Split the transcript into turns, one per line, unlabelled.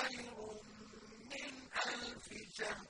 خَيْرٌ مِّنْ أَلْفِ شَهْرٍ